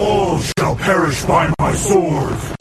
All shall perish by my sword.